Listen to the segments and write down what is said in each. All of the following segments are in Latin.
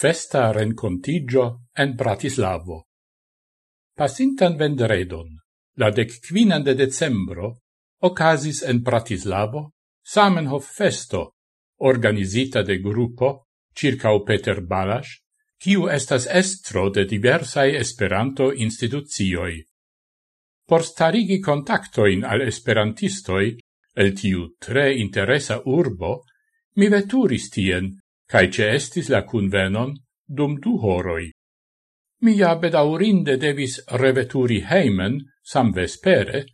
festa rencontigio en Bratislavo. Pasintan vendredon, la dec quinan de decembro, ocasis en Bratislavo Samenhof festo, organizita de gruppo circau Peter Balas, kiu estas estro de diversae Esperanto institucioi. Por starigi contactoin al esperantistoi el tiu tre interesa urbo, mi veturis tien cae ce estis la cunvenon dum du horoi. Mi bedaurinde devis reveturi heimen sam vespere,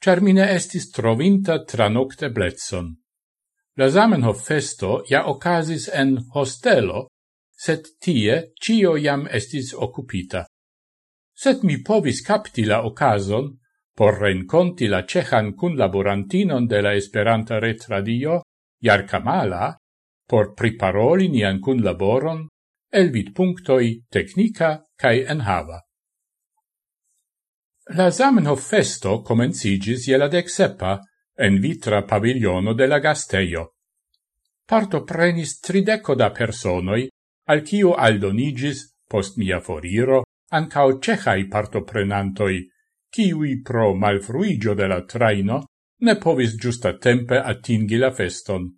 char mine estis trovinta tranocte blezzon. La Zamenhof festo ja ocasis en hostelo, set tie cio jam estis occupita. Set mi povis capti la ocason por renconti la cehan cun laborantinon de la Esperanta Retradio, Jarkamala, por priparoli nian kunlaboron el vidpunktoj technica cae enhava. La Zamenhof festo comencigis je la decsepa en vitra paviliono de la gasteio. Parto prenis trideco da personoi, al cio aldonigis, post mia foriro, ancao cehai partoprenantoi, kiui pro malfruigio de la traino ne povis giusta tempe attingi la feston.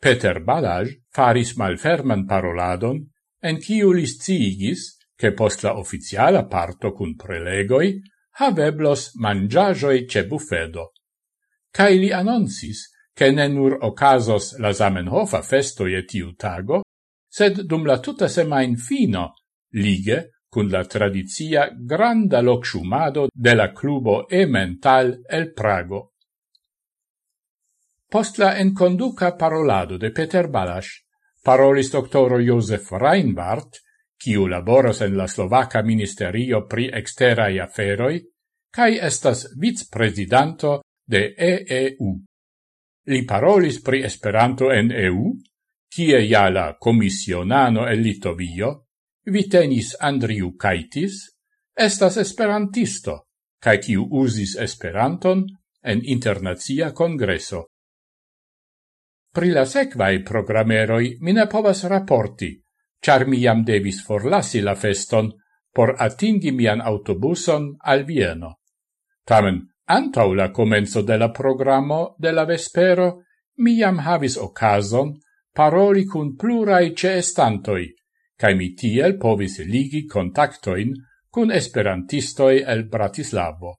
Peter Balaj faris malferman paroladon, en kiu li che post la oficiala parto cun prelegoi haveblos mangiagioi ce buffedo. Cai li annonsis che ne nur ocasos la Zamenhofa festo e tiu tago, sed dum la tuta semain fino, lige, cun la tradizia granda locciumado de la clubo Emental el Prago. Post la enconduca parolado de Peter Balas, parolis doctoro Josef Reinbart, quiu laboros en la Slovaca Ministerio pri Exterai Aferoi, cae estas vice-presidanto de EEU. Li parolis pri Esperanto en EU, kie ja la komisionano el Litovio, Vitenis Andriu Kaitis, estas esperantisto, cae quiu usis Esperanton en internazia congreso. Pri la sequai programeroi mine povas raporti, char mi jam devis forlasi la feston por atingi mian autobuson al Vieno. Tamen, antau la comenzo de la programo de la vespero, mi jam havis ocason paroli cun plurai ceestantoi, cae mi tiel povis ligi contactoin cun esperantistoi el Bratislavo.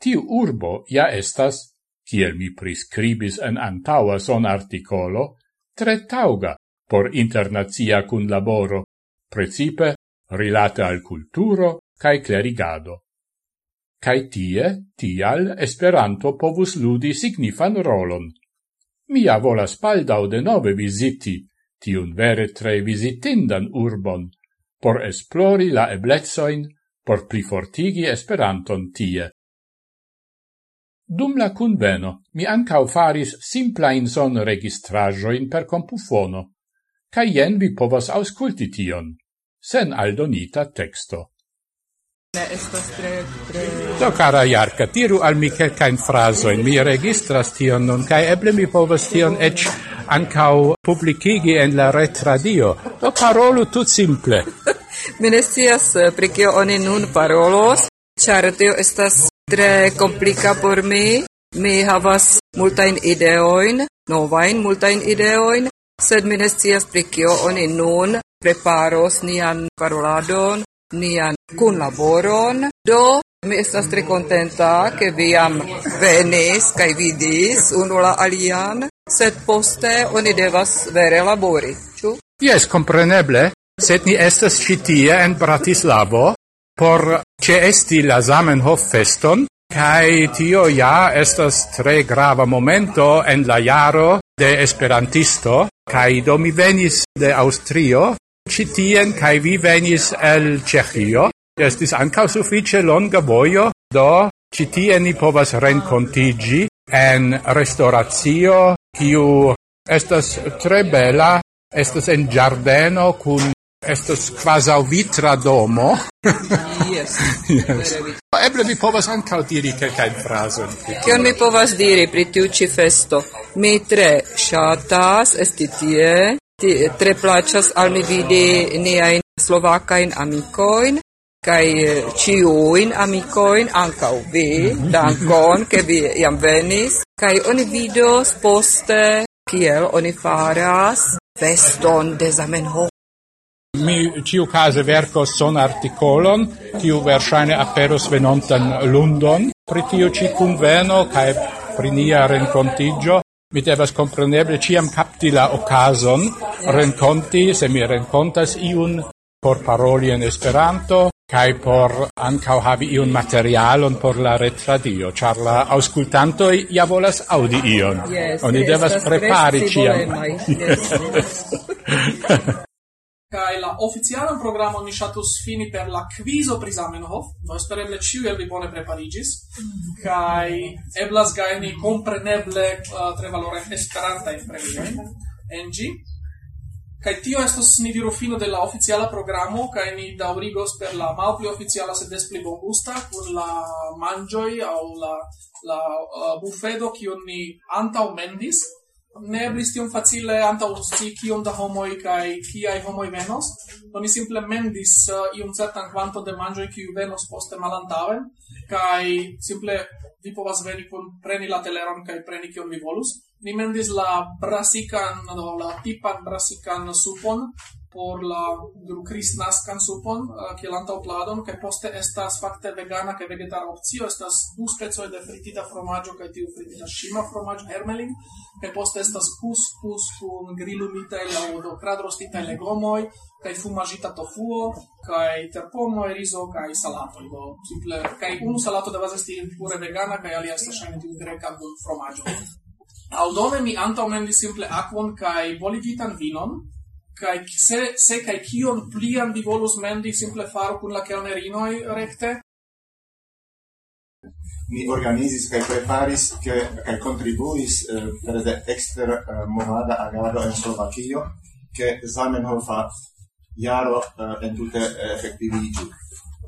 Tiu urbo ja estas kiel mi prescribis en antaua son articolo, tre tauga por internazia cun laboro, precipe rilate al culturo cae clerigado. Cae tie, tial, Esperanto povus ludi signifan rolon. Mia volas baldau de nove visiti, tiun vere tre visitindan urbon, por esplori la eblezoin, por plifortigi Esperanton tie Dum la conveno mi ancau faris simplain son registrajoin per compufono, ca jen vi povas ausculti tion, sen aldonita texto. Ne estas tre, tre... Do, cara Jarka, tiru al mi quelcain frasoin, mi registras tion nun, ca eble mi povas tion ec ancau publicigi en la ret radio. Do, parolu tut simple. Mi ne scias eh, oni nun parolos, char tio estas tre complica por mi. Mi havas multain ideoin, novain multain ideoin, sed mi nescias pri kio oni nun preparos nian paroladon, nian kunlaboron. Do, mi estas tre contenta che viam venis kaj vidis unu la alian, sed poste oni devas vere labori, ĉu? Yes, compreneble, sed ni estas ĉi tie en Bratislavo por ce esti la Zamenhof feston, kai tio ja estas tre grava momento en la jaro de Esperantisto, kai do mi venis de Austrio, citien kai vi venis el Cechio, estis ancau suffice longa voio, do citien ni povas rencontigi en restauratio, kiu estas tre bela, estas en giardeno kun estos quasi vitra domo. yes. yes. Eble vi povas ancao diri quelcae fraso. Cion mi povas diri pri tiu ci festo? Mi tre shatas esti tie, tre placas al mi vidi niain slovacain amicoin, kai ciuin amicoin ankaŭ vi, dankon, ke vi jam venis, kai oni vidos poste kiel oni faras feston de Zamenhof. Mi ciu case vercos son articolon, kiu versaine aperos venontan lundon, pri tiu ci conveno, cae pri nia rencontigio, mi devas compreneble ciam capti la ocason, renconti, se mi rencontas iun, por paroli en Esperanto, cae por ancau havi iun materialon por la retradio, char la auscultantoi ja volas audi ion. Yes, Oni yes, devas prepari ciam. Yes, yes. Kai la oficialan programon ni ŝatus fini per la quizo pri Zamenhof, do espereble ĉiu el vi bone preparigis, kaj eblas gajni kompreneble uh, tre valoren esperantajn premiojn en ĝi. Kaj tio estos ni diru fino de la oficiala programo, kaj ni daŭrigos per la malpli oficiala sed des pli bongusta kun la manĝoj aŭ la la uh, bufedo kiun ni antaŭ mendis ne eblis tiom facile antaŭ sci kiom da homoj kaj kiaj homoj venos. Oni simple mendis uh, iom certan kvanton de manĝoj kiu venos poste malantaŭen kaj simple vi povas veni kun preni la teleron kaj preni kion vi volus. Ni mendis la brasikan, do, la tipan brasikan supon por la du Chris Naskan supon uh, kiel antau pladon kaj poste estas fakte vegana kaj vegetara opcio estas du specoj de fritita fromaĝo kaj tiu fritita ŝima fromaĝo hermelin kaj poste estas kuskus kun grilumitaj laŭ do kradrostitaj legomoj kaj fumaĝita tofuo kaj terpomoj rizo kaj salatoj do simple kaj unu salato devas esti pure vegana kaj alia estas ŝajne tiu greka kun fromaĝo. Aldone mi antaŭmendis simple akvon kaj boligitan vinon, Kai se se kai kion plian vi volus mendi simple faru kun la kelnerinoj rekte mi organizis kai preparis ke kai kontribuis eh, per de ekster eh, movada agado en Slovakio ke Zamenhof jaro eh, tute eh, efektiviĝu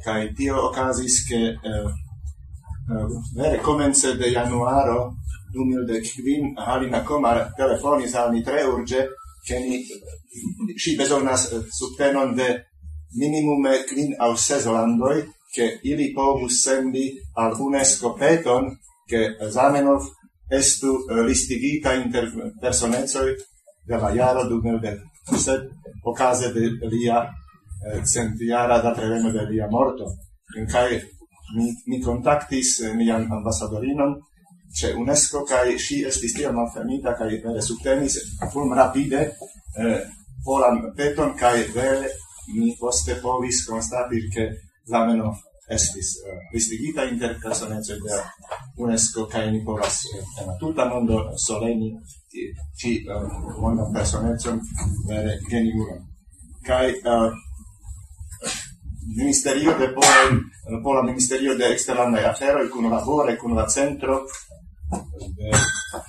kai tio okazis ke eh, eh, vere komence de januaro 2015 Halina Komar telefonis al ni tre urge che ni si bezonas eh, subtenon de minimume quin au ses landoi che ili povus sendi al UNESCO peton che Zamenhof estu eh, listigita inter personezoi de la jaro du melde. Sed ocase de lia eh, centiara da treveno de lia morto. Cae mi, mi contactis eh, mian ambasadorinon c'è UNESCO kaj si estis tiel malfermita kaj vere subtenis fulm rapide eh, volam peton kai vere mi poste povis constati che Zamenhof estis uh, listigita inter personecoj de UNESCO kaj ni povas eh, en tuta mondo soleni ci uh, eh, mondo personecon vere genulan kai uh, eh, ministerio de Pola, Pola ministerio de eksterlandaj con kun labore con la centro Eh,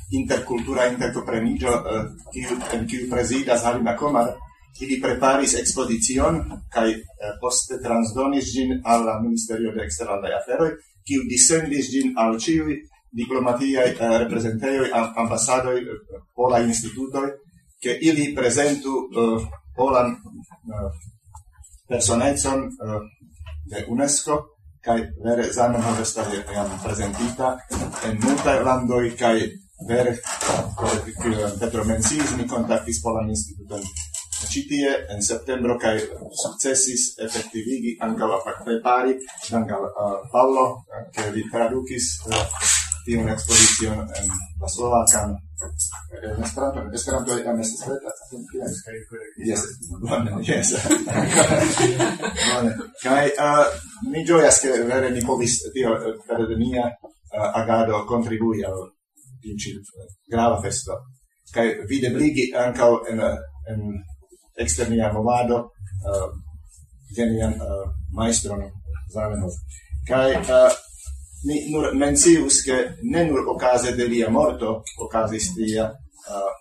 intercultura interprenigio uh, eh, en kiu prezidas Halima Komar ili preparis expozicion kaj eh, poste transdonis ĝin al la Ministerio de Eksterlandaj Aferoj kiu dissendis ĝin al ĉiuj diplomatiaj reprezentejoj ambasadoj polaj institutoj ke ili prezentu polan personecon de UNESCO kai vere Zamenhof estas jam prezentita en multaj landoj kaj vere Petro menciis mi kontaktis polan instituton. Ĉi tie en septembro kaj sukcesis efektivigi ankaŭ prepari dank al uh, Paolo ke li tradukis uh, tiene una exposición en la Slovaca, en eh, Esperanto, en Esperanto en esta streta, yes, bone, yes. bone. Kai, uh, mi gioias che vere mi povis, tio, eh, per de mia uh, agado contribui al tinci grava festo. Kai videbligi ancao en, en externia movado, uh, genian uh, maestron Zamenhof. Kai, uh, ni nur mencius che ne nur ocase de lia morto ocasis tia uh,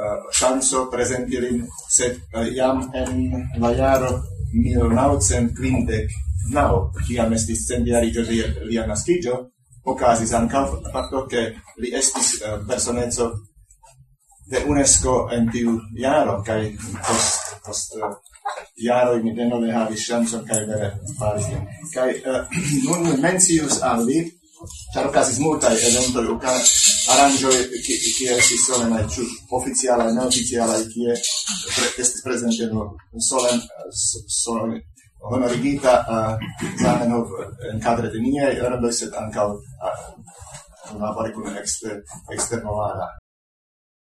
uh, chanso presentilin sed uh, iam en la jaro 1950 nao ciam estis centjarigio lia, lia nascigio ocasis ancao fatto che li estis uh, personezzo de UNESCO en tiu jaro, kai post, post uh, jaro mi denove havis ŝancon kaj vere faris ĝin. Kaj uh, nun mencius al vi, ĉar okazis multaj eventoj, okazis aranĝoj, kie estis solenaj, ĉu oficialaj, neoficialaj, kie estis estis prezentemo solen, solen, honorigita eh, uh, Zamenhof en cadre de niaj erboj, sed ankaŭ uh, labori kun ekster, eksternovara.